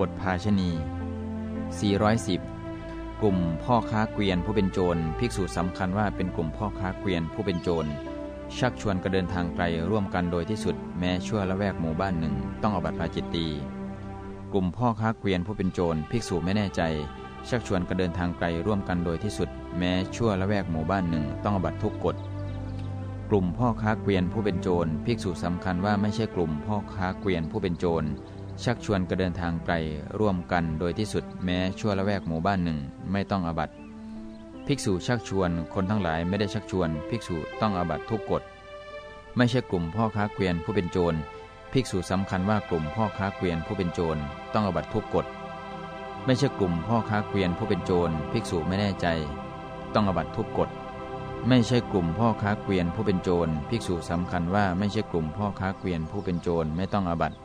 บทภาชณี 410 กลุ่มพ่อค้าเกวียนผู้เป็นโจร ภิกษุสำคัญว่าเป็นกลุ่มพ่อค้าเกวียนผู้เป็นโจร ชักชวนกระเดินทางไกลร่วมกันโดยที่สุดแม้ชั่วละแวกหมู่บ้านหนึ่ง ต้องอบัติปาจิตตีกลุ่มพ่อค้าเกวียนผู้เป็นโจร ภิกษุไม่แน่ใจ ชักชวนกระเดินทางไกลร่วมกันโดยที่สุด แม้ชั่วละแวกหมู่บ้านหนึ่ง ต้องอบัติทุกกฎกลุ่มพ่อค้าเกวียนผู้เป็นโจร ภิกษุสำคัญว่าไม่ใช่กลุ่มพ่อค้าเกวียนผู้เป็นโจร ชักชวนกระเดินทางไกลร่วมกันโดยที่สุดแม้ชั่วละแวกหมู่บ้านหนึ่งไม่ต้องอบัตภิกษุชักชวนคนทั้งหลายไม่ได้ชักชวน ภิกษุต้องอบัตทุกกฎ ไม่ใช่กลุ่มพ่อค้าเกวียนผู้เป็นโจร ภิกษุสำคัญว่ากลุ่มพ่อค้าเกวียนผู้เป็นโจรต้องอบัตทุกกฎ ไม่ใช่กลุ่มพ่อค้าเกวียนผู้เป็นโจร ภิกษุไม่แน่ใจ ต้องอบัตทุกกฎไม่ใช่กลุ่มพ่อค้าเกวียนผู้เป็นโจร ภิกษุสำคัญว่าไม่ใช่กลุ่มพ่อค้าเกวียนผู้เป็นโจรไม่ต้องอบัติ